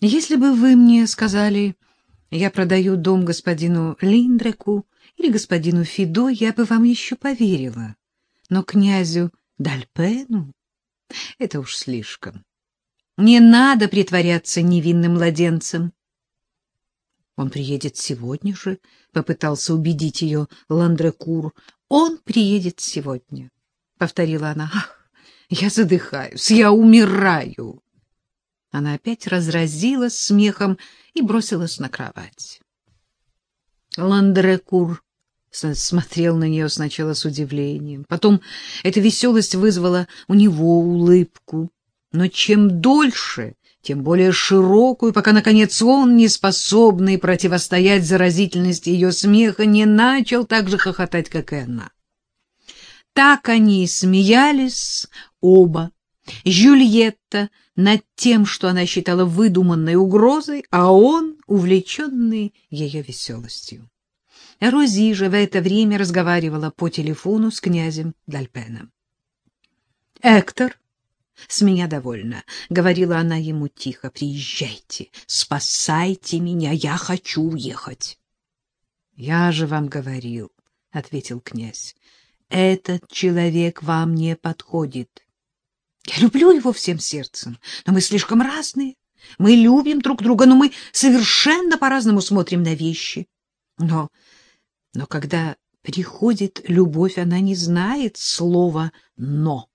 Если бы вы мне сказали, я продаю дом господину Линдреку или господину Фидо, я бы вам еще поверила. Но князю Дальпену это уж слишком. Не надо притворяться невинным младенцем. Он приедет сегодня же, — попытался убедить ее Ландрекур. Он приедет сегодня, — повторила она. Ах, я задыхаюсь, я умираю. Она опять разразилась смехом и бросилась на кровать. Ландрекур смотрел на нее сначала с удивлением. Потом эта веселость вызвала у него улыбку. Но чем дольше, тем более широкую, пока, наконец, он, не способный противостоять заразительности ее смеха, не начал так же хохотать, как и она. Так они и смеялись оба. Жюльетта над тем, что она считала выдуманной угрозой, а он увлеченный ее веселостью. Рози же в это время разговаривала по телефону с князем Дальпеном. — Эктор, с меня довольно, — говорила она ему тихо, — приезжайте, спасайте меня, я хочу уехать. — Я же вам говорил, — ответил князь, — этот человек вам не подходит. Я люблю его всем сердцем, но мы слишком разные. Мы любим друг друга, но мы совершенно по-разному смотрим на вещи. Но но когда приходит любовь, она не знает слова «но».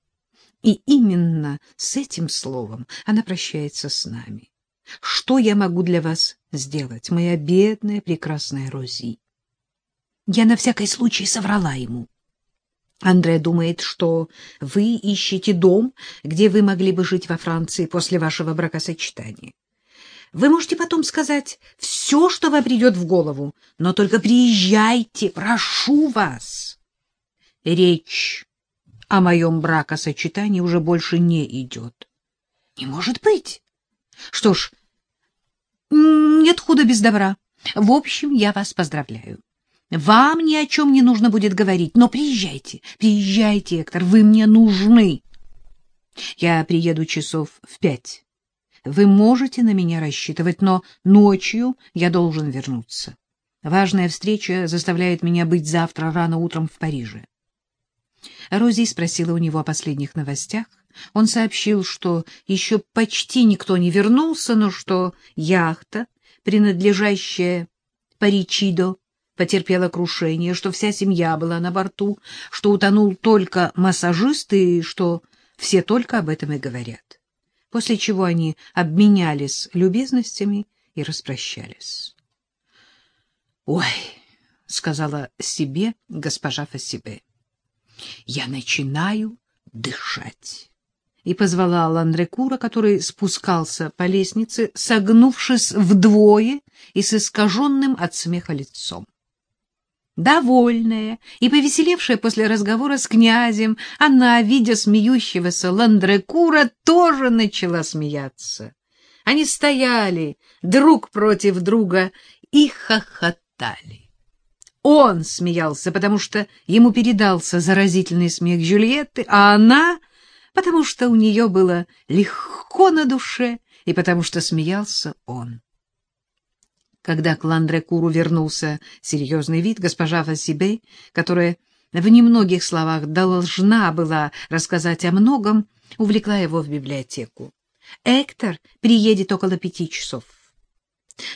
И именно с этим словом она прощается с нами. Что я могу для вас сделать, моя бедная прекрасная Рози? Я на всякий случай соврала ему. Андре думает, что вы ищете дом, где вы могли бы жить во Франции после вашего бракосочетания. Вы можете потом сказать все, что вам придет в голову, но только приезжайте, прошу вас. Речь о моем бракосочетании уже больше не идет. Не может быть. Что ж, нет худа без добра. В общем, я вас поздравляю. Вам ни о чем не нужно будет говорить, но приезжайте, приезжайте, Эктор, вы мне нужны. Я приеду часов в пять. Вы можете на меня рассчитывать, но ночью я должен вернуться. Важная встреча заставляет меня быть завтра рано утром в Париже. Рози спросила у него о последних новостях. Он сообщил, что еще почти никто не вернулся, но что яхта, принадлежащая Паричидо, потерпела крушение, что вся семья была на борту, что утонул только массажист и что все только об этом и говорят после чего они обменялись любезностями и распрощались. — Ой, — сказала себе госпожа Фасибе, — я начинаю дышать. И позвала Ландрекура, который спускался по лестнице, согнувшись вдвое и с искаженным от смеха лицом. Довольная и повеселевшая после разговора с князем, она, видя смеющегося Ландрекура, тоже начала смеяться. Они стояли друг против друга и хохотали. Он смеялся, потому что ему передался заразительный смех Джульетты, а она, потому что у нее было легко на душе и потому что смеялся он. Когда к Ландрекуру вернулся серьезный вид, госпожа Фасибей, которая в немногих словах должна была рассказать о многом, увлекла его в библиотеку. Эктор приедет около пяти часов.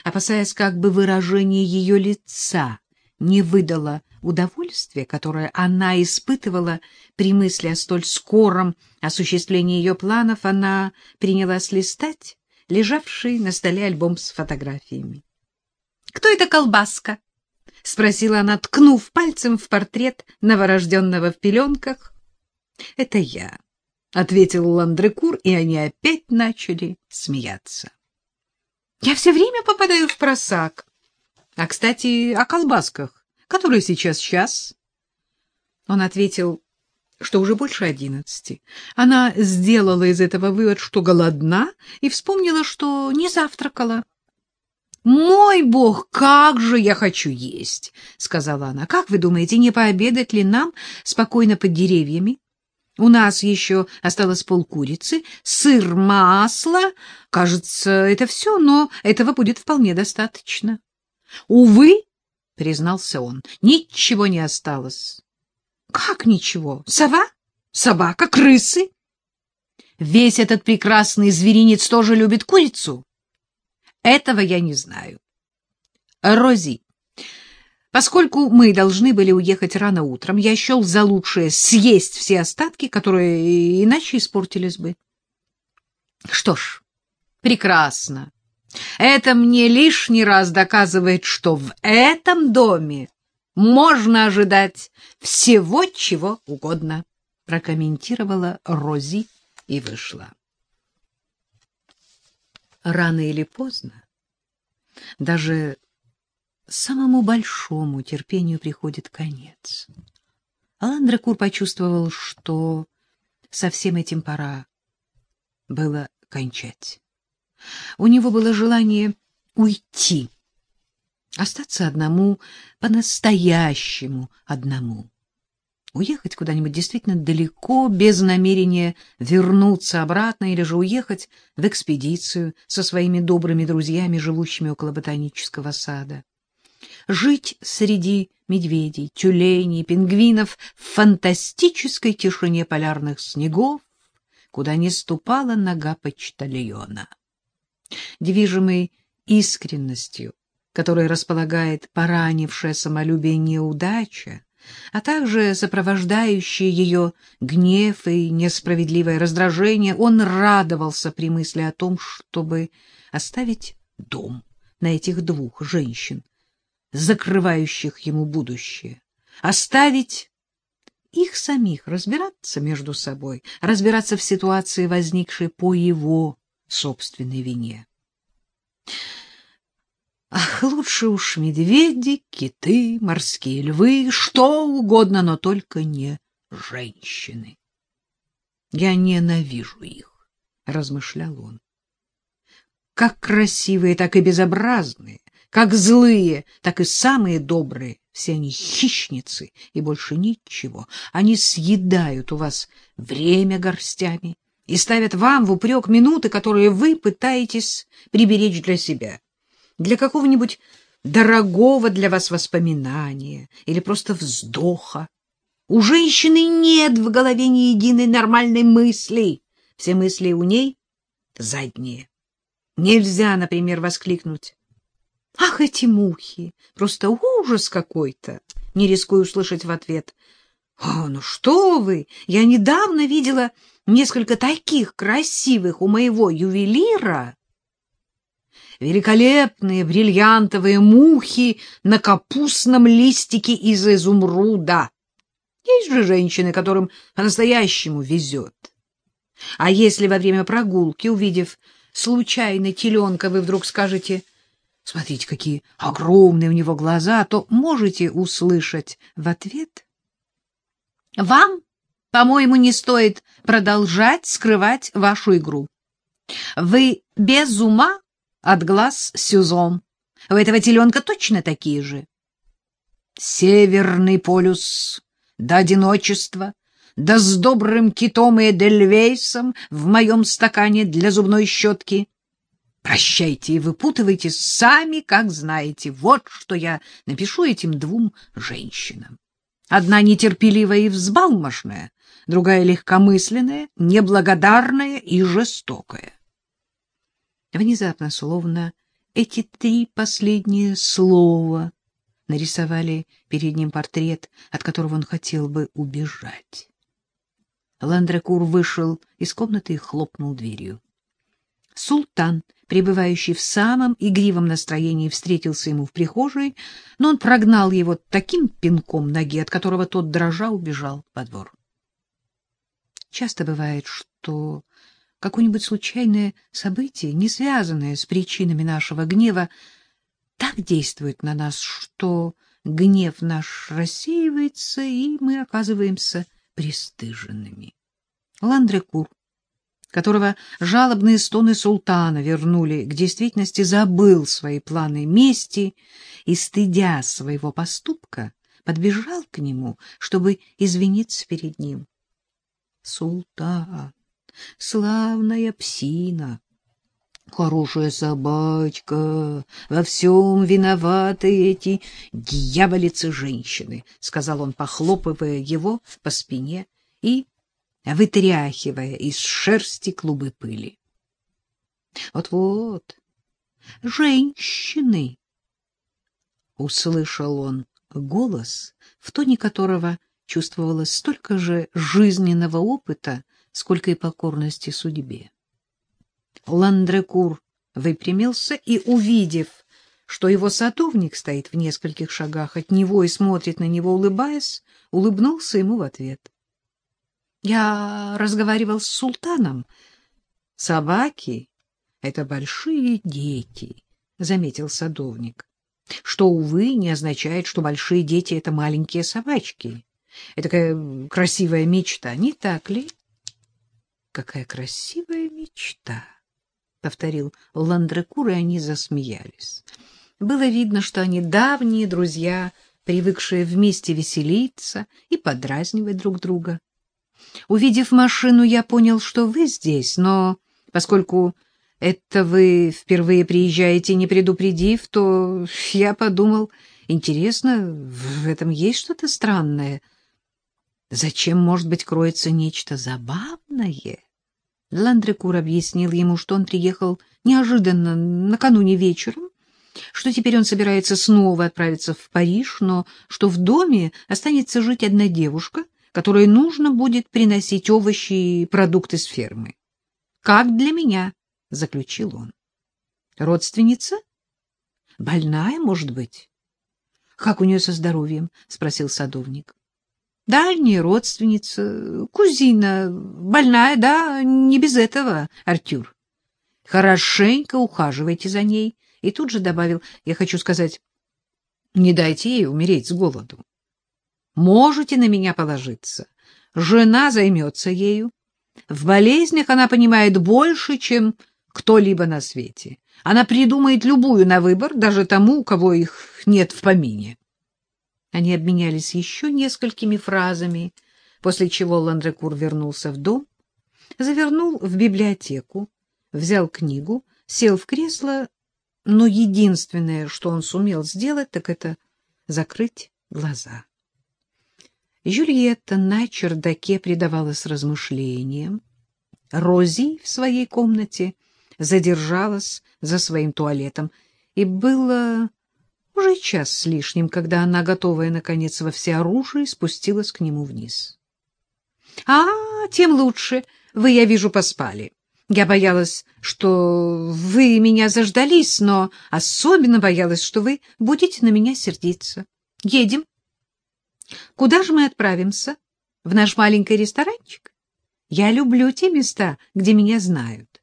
Опасаясь, как бы выражение ее лица не выдало удовольствия, которое она испытывала при мысли о столь скором осуществлении ее планов, она принялась листать лежавший на столе альбом с фотографиями. Кто это колбаска? — спросила она, ткнув пальцем в портрет новорожденного в пеленках. — Это я, — ответил Ландрекур, и они опять начали смеяться. — Я все время попадаю в просак. А, кстати, о колбасках. Который сейчас час? Он ответил, что уже больше одиннадцати. Она сделала из этого вывод, что голодна, и вспомнила, что не завтракала. «Мой бог, как же я хочу есть!» — сказала она. «Как вы думаете, не пообедать ли нам спокойно под деревьями? У нас еще осталось полкурицы, сыр, масло. Кажется, это все, но этого будет вполне достаточно. Увы, — признался он, — ничего не осталось. Как ничего? Сова? Собака? Крысы? Весь этот прекрасный зверинец тоже любит курицу? Этого я не знаю. Рози, Поскольку мы должны были уехать рано утром, я счел за лучшее съесть все остатки, которые иначе испортились бы. Что ж, прекрасно. Это мне лишний раз доказывает, что в этом доме можно ожидать всего, чего угодно, прокомментировала Рози и вышла. Рано или поздно даже самому большому терпению приходит конец. Алан Дракур почувствовал, что со всем этим пора было кончать. У него было желание уйти, остаться одному, по-настоящему одному. Уехать куда-нибудь действительно далеко, без намерения вернуться обратно, или же уехать в экспедицию со своими добрыми друзьями, живущими около ботанического сада жить среди медведей, тюленей, пингвинов в фантастической тишине полярных снегов, куда не ступала нога почтальона. Движимый искренностью, которой располагает поранившее самолюбие неудача, а также сопровождающие ее гнев и несправедливое раздражение, он радовался при мысли о том, чтобы оставить дом на этих двух женщин, закрывающих ему будущее, оставить их самих разбираться между собой, разбираться в ситуации, возникшей по его собственной вине. Ах, лучше уж медведи, киты, морские львы, что угодно, но только не женщины. Я ненавижу их, размышлял он. Как красивые, так и безобразные, как злые, так и самые добрые. Все они хищницы и больше ничего. Они съедают у вас время горстями и ставят вам в упрек минуты, которые вы пытаетесь приберечь для себя, для какого-нибудь дорогого для вас воспоминания или просто вздоха. У женщины нет в голове ни единой нормальной мысли. Все мысли у ней задние. Нельзя, например, воскликнуть Ах, эти мухи! Просто ужас какой-то! Не рискую услышать в ответ. О, ну что вы! Я недавно видела несколько таких красивых у моего ювелира. Великолепные бриллиантовые мухи на капустном листике из изумруда. Есть же женщины, которым по-настоящему везет. А если во время прогулки, увидев случайно теленка, вы вдруг скажете — Смотрите, какие огромные у него глаза, то можете услышать в ответ. Вам, по-моему, не стоит продолжать скрывать вашу игру. Вы без ума от глаз Сюзон. У этого теленка точно такие же. Северный полюс до одиночества, да с добрым китом и эдельвейсом в моем стакане для зубной щетки — Прощайте и выпутывайтесь сами, как знаете. Вот что я напишу этим двум женщинам. Одна нетерпеливая и взбалмошная, другая легкомысленная, неблагодарная и жестокая. Внезапно, словно эти три последние слова нарисовали перед ним портрет, от которого он хотел бы убежать. Ландрекур вышел из комнаты и хлопнул дверью. Султан, пребывающий в самом игривом настроении, встретился ему в прихожей, но он прогнал его таким пинком ноги, от которого тот дрожа убежал во двор. Часто бывает, что какое-нибудь случайное событие, не связанное с причинами нашего гнева, так действует на нас, что гнев наш рассеивается, и мы оказываемся пристыженными. Ландрекур которого жалобные стоны султана вернули к действительности, забыл свои планы мести и, стыдя своего поступка, подбежал к нему, чтобы извиниться перед ним. Султан, славная псина, хорошая собачка, во всем виноваты эти дьяволицы-женщины, — сказал он, похлопывая его по спине и вытряхивая из шерсти клубы пыли. Вот-вот, женщины! Услышал он голос, в тоне которого чувствовалось столько же жизненного опыта, сколько и покорности судьбе. Ландрекур выпрямился и, увидев, что его садовник стоит в нескольких шагах от него и смотрит на него, улыбаясь, улыбнулся ему в ответ. — Я разговаривал с султаном. Собаки — это большие дети, — заметил садовник, — что, увы, не означает, что большие дети — это маленькие собачки. Это такая красивая мечта, не так ли? — Какая красивая мечта! — повторил Ландрекур, и они засмеялись. Было видно, что они давние друзья, привыкшие вместе веселиться и подразнивать друг друга. Увидев машину, я понял, что вы здесь, но поскольку это вы впервые приезжаете, не предупредив, то я подумал, интересно, в этом есть что-то странное. Зачем, может быть, кроется нечто забавное? Ландрекур объяснил ему, что он приехал неожиданно накануне вечером, что теперь он собирается снова отправиться в Париж, но что в доме останется жить одна девушка — которой нужно будет приносить овощи и продукты с фермы. Как для меня, — заключил он. Родственница? Больная, может быть? Как у нее со здоровьем? — спросил садовник. Дальняя родственница, кузина, больная, да, не без этого, Артюр. Хорошенько ухаживайте за ней. И тут же добавил, я хочу сказать, не дайте ей умереть с голоду. Можете на меня положиться. Жена займется ею. В болезнях она понимает больше, чем кто-либо на свете. Она придумает любую на выбор, даже тому, у кого их нет в помине. Они обменялись еще несколькими фразами, после чего Ландрекур вернулся в дом, завернул в библиотеку, взял книгу, сел в кресло, но единственное, что он сумел сделать, так это закрыть глаза. Жюльетта на чердаке предавалась размышлениям. Рози в своей комнате задержалась за своим туалетом, и было уже час с лишним, когда она, готовая, наконец, во всеоружии, спустилась к нему вниз. — А, тем лучше. Вы, я вижу, поспали. Я боялась, что вы меня заждались, но особенно боялась, что вы будете на меня сердиться. Едем. Куда же мы отправимся? В наш маленький ресторанчик? Я люблю те места, где меня знают.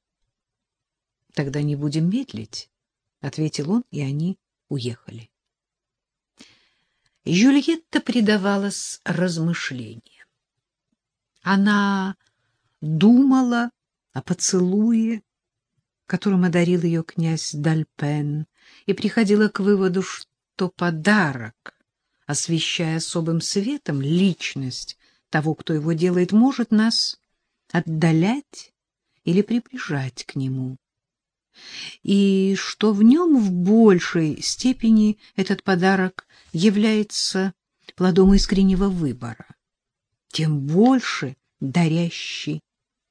Тогда не будем медлить, — ответил он, и они уехали. Жюльетта предавалась размышлениям. Она думала о поцелуе, которым одарил ее князь Дальпен, и приходила к выводу, что подарок освещая особым светом личность того, кто его делает, может нас отдалять или приближать к нему. И что в нем в большей степени этот подарок является плодом искреннего выбора, тем больше дарящий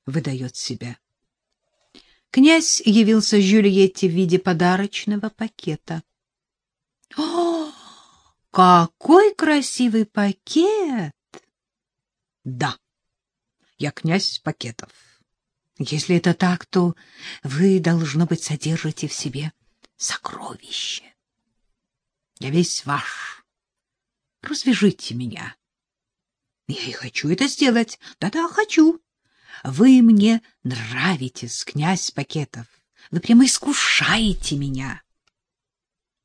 выдает себя. Князь явился Жюльетте в виде подарочного пакета. — О, какой красивый пакет! Да, я князь Пакетов. Если это так, то вы, должно быть, содержите в себе сокровище. Я весь ваш. Развяжите меня. Я и хочу это сделать. Да-да, хочу. Вы мне нравитесь, князь Пакетов. Вы прямо искушаете меня.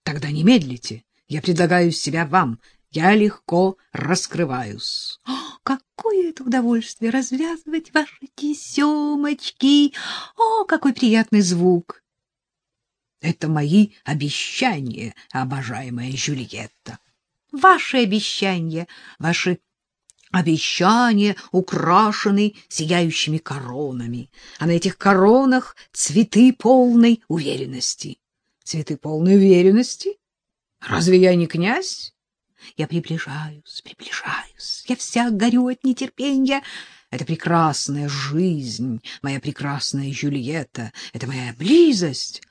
Тогда не медлите. Я предлагаю себя вам. Я легко раскрываюсь. О, какое это удовольствие развязывать ваши тесемочки! О, какой приятный звук! Это мои обещания, обожаемая Жюльетта. Ваши обещания, ваши Обещания украшены сияющими коронами, а на этих коронах цветы полной уверенности. Цветы полной уверенности? Разве я не князь? Я приближаюсь, приближаюсь, я вся горю от нетерпения. Это прекрасная жизнь, моя прекрасная Жюльетта, это моя близость.